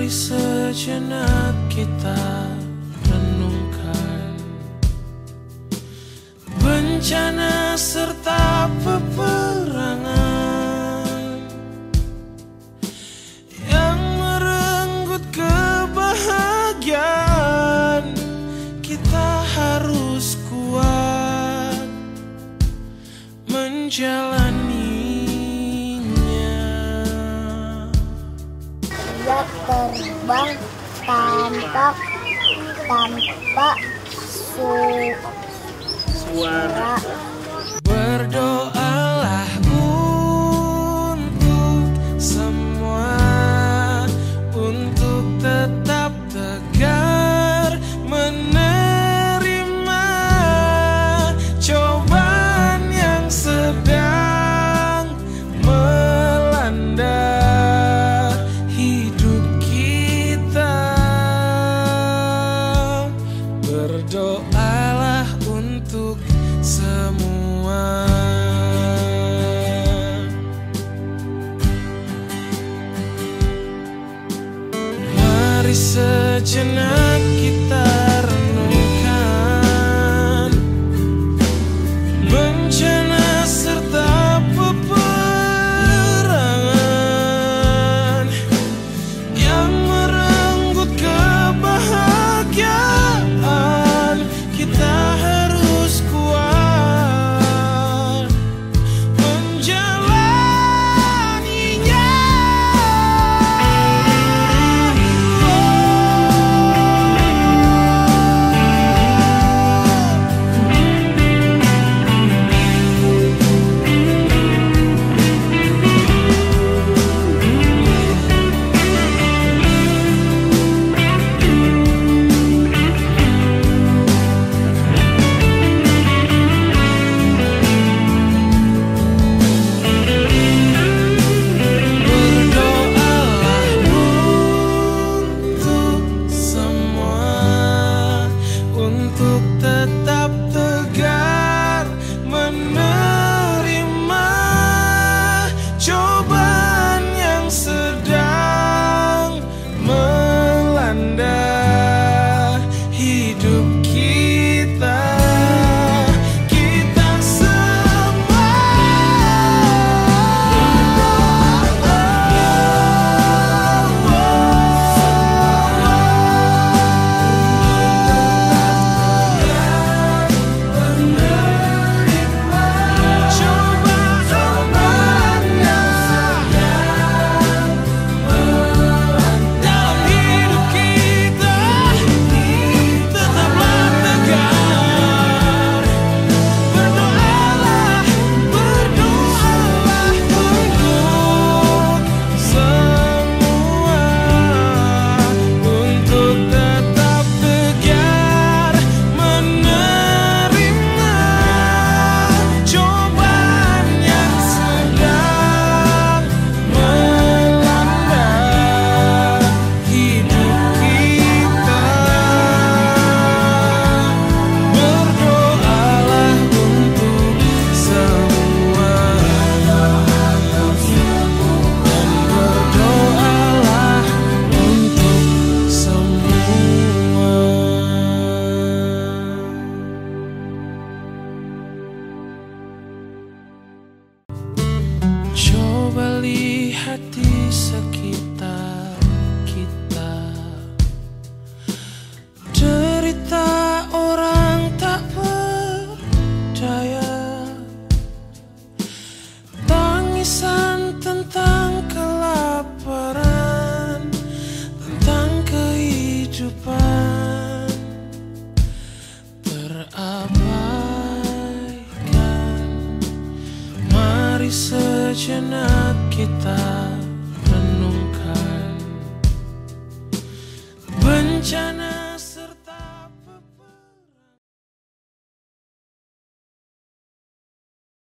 Mari sejenak kita renungkan. Bencana serta peperangan Yang merenggut kebahagiaan Kita harus kuat menjalani terbang tampak tanpa su suara. that you're not tangisan tentang kelaparan, tentang kehidupan terabaikan. Mari sejenak kita renungkan bencana.